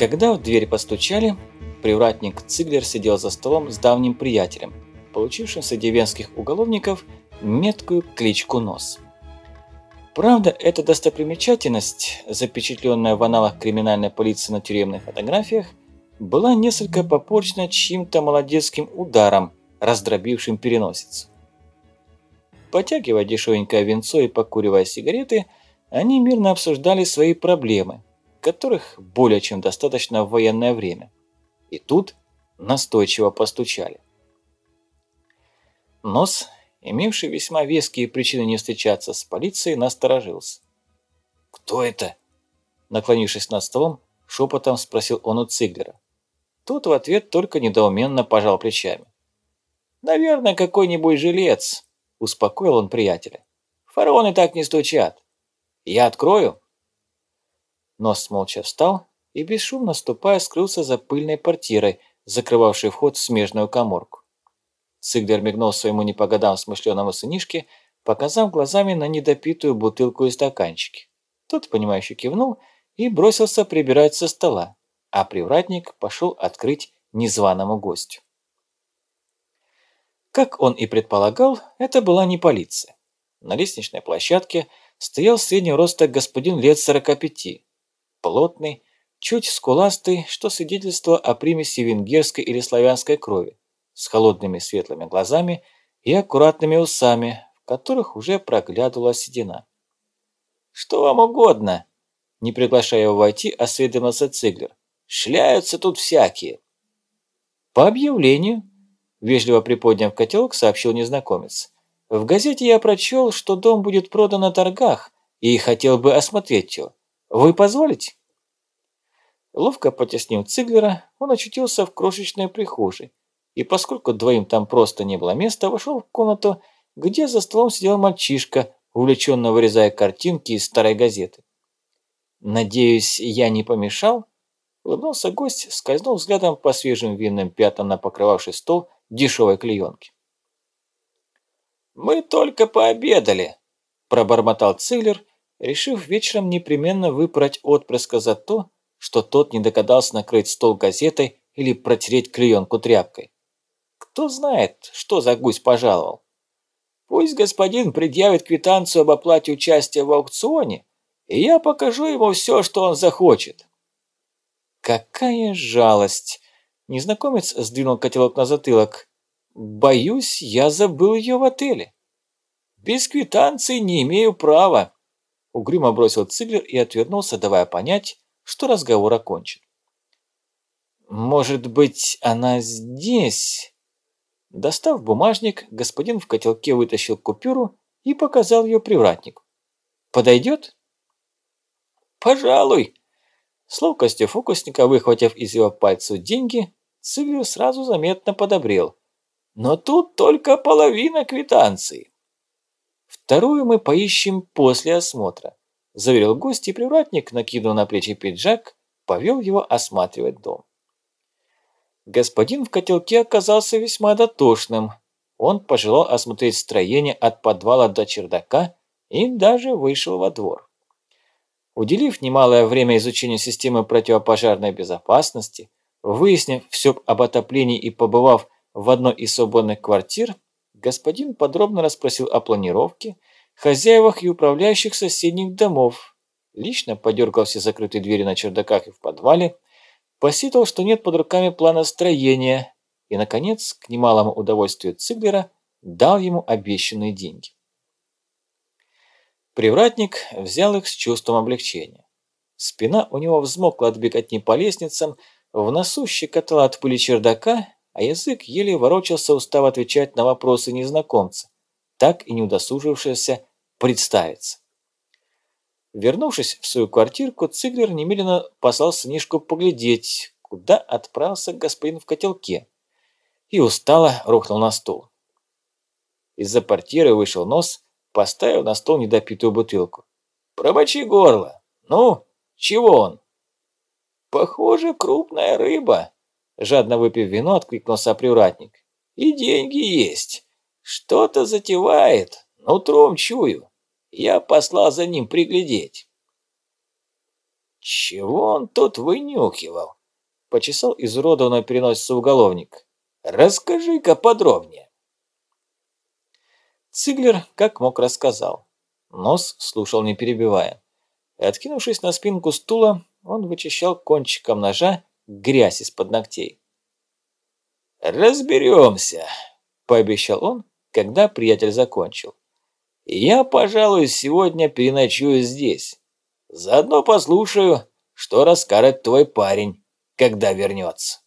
Когда в дверь постучали, привратник Циглер сидел за столом с давним приятелем, получившим среди венских уголовников меткую кличку «Нос». Правда, эта достопримечательность, запечатленная в аналах криминальной полиции на тюремных фотографиях, была несколько попорчена чьим-то молодецким ударом, раздробившим переносицу. Потягивая дешевенькое венцо и покуривая сигареты, они мирно обсуждали свои проблемы, которых более чем достаточно в военное время. И тут настойчиво постучали. Нос, имевший весьма веские причины не встречаться с полицией, насторожился. «Кто это?» Наклонившись над столом, шепотом спросил он у Циглера. Тот в ответ только недоуменно пожал плечами. «Наверное, какой-нибудь жилец», – успокоил он приятеля. «Фараоны так не стучат. Я открою?» Нос молча встал и, бесшумно ступая, скрылся за пыльной портирой, закрывавшей вход в смежную коморку. Циглер мигнул своему не по годам смышленому сынишке, показав глазами на недопитую бутылку и стаканчики. Тот, понимающе кивнул и бросился прибирать со стола, а привратник пошел открыть незваному гостю. Как он и предполагал, это была не полиция. На лестничной площадке стоял среднего роста господин лет 45, плотный, чуть скуластый, что свидетельствовало о примеси венгерской или славянской крови, с холодными светлыми глазами и аккуратными усами, в которых уже проглядывала седина. «Что вам угодно?» Не приглашая его войти, осведомился Циглер. «Шляются тут всякие». «По объявлению», – вежливо приподняв котелок, сообщил незнакомец. «В газете я прочел, что дом будет продан на торгах, и хотел бы осмотреть его. Вы позволите?» Ловко потеснив Циглера, он очутился в крошечной прихожей, и поскольку двоим там просто не было места, вошел в комнату, где за столом сидел мальчишка, увлеченно вырезая картинки из старой газеты. «Надеюсь, я не помешал?» Улыбнулся гость, скользнул взглядом по свежим винным пятнам на покрывавший стол дешевой клеенки. «Мы только пообедали», – пробормотал Циглер решив вечером непременно выпороть отпрыска за то, что тот не догадался накрыть стол газетой или протереть клеенку тряпкой. Кто знает, что за гусь пожаловал. Пусть господин предъявит квитанцию об оплате участия в аукционе, и я покажу ему все, что он захочет. Какая жалость! Незнакомец сдвинул котелок на затылок. Боюсь, я забыл ее в отеле. Без квитанции не имею права. Угрюмо бросил Циглер и отвернулся, давая понять, что разговор окончен. «Может быть, она здесь?» Достав бумажник, господин в котелке вытащил купюру и показал ее привратнику. «Подойдет?» «Пожалуй!» С ловкостью фокусника, выхватив из его пальцев деньги, Циглер сразу заметно подобрел. «Но тут только половина квитанции!» Вторую мы поищем после осмотра», – заверил гость и привратник, накинув на плечи пиджак, повел его осматривать дом. Господин в котелке оказался весьма дотошным. Он пожелал осмотреть строение от подвала до чердака и даже вышел во двор. Уделив немалое время изучению системы противопожарной безопасности, выяснив все об отоплении и побывав в одной из свободных квартир, господин подробно расспросил о планировке, хозяевах и управляющих соседних домов, лично подергал все закрытые двери на чердаках и в подвале, посетовал, что нет под руками плана строения и, наконец, к немалому удовольствию Циглера, дал ему обещанные деньги. Привратник взял их с чувством облегчения. Спина у него взмокла от беготни по лестницам, в носу щекотала от пыли чердака, а язык еле ворочался, устав отвечать на вопросы незнакомца, так и не удосужившегося представиться. Вернувшись в свою квартирку, Циглер немедленно послал сынишку поглядеть, куда отправился господин в котелке, и устало рухнул на стул. Из-за портьеры вышел нос, поставил на стол недопитую бутылку. «Промочи горло! Ну, чего он?» «Похоже, крупная рыба», Жадно выпив вино, откликнулся привратник. «И деньги есть. Что-то затевает. Нутром чую. Я послал за ним приглядеть». Чего он тут вынюхивал? Почесал изуродованную переносицу уголовник. Расскажи-ка подробнее. Циглер как мог рассказал. Нос слушал не перебивая. Откинувшись на спинку стула, он вычищал кончиком ножа грязь из-под ногтей. «Разберемся», – пообещал он, когда приятель закончил. «Я, пожалуй, сегодня переночую здесь. Заодно послушаю, что расскажет твой парень, когда вернется».